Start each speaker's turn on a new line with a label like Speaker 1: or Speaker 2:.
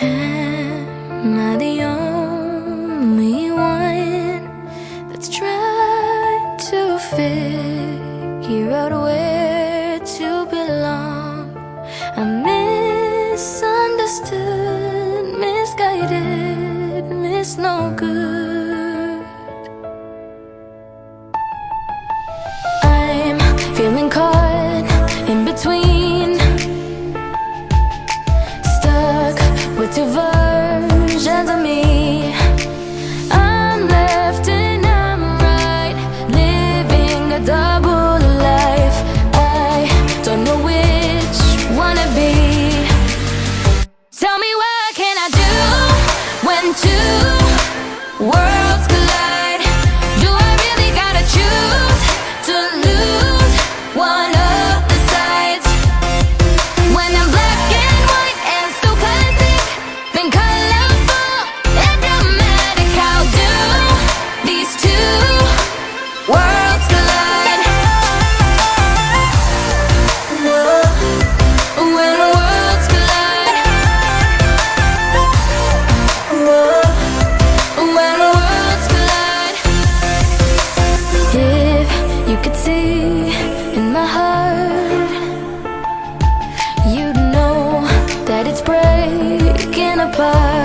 Speaker 1: Am I the only one that's tried to figure out where to belong? I'm misunderstood, misguided, miss no good. apart.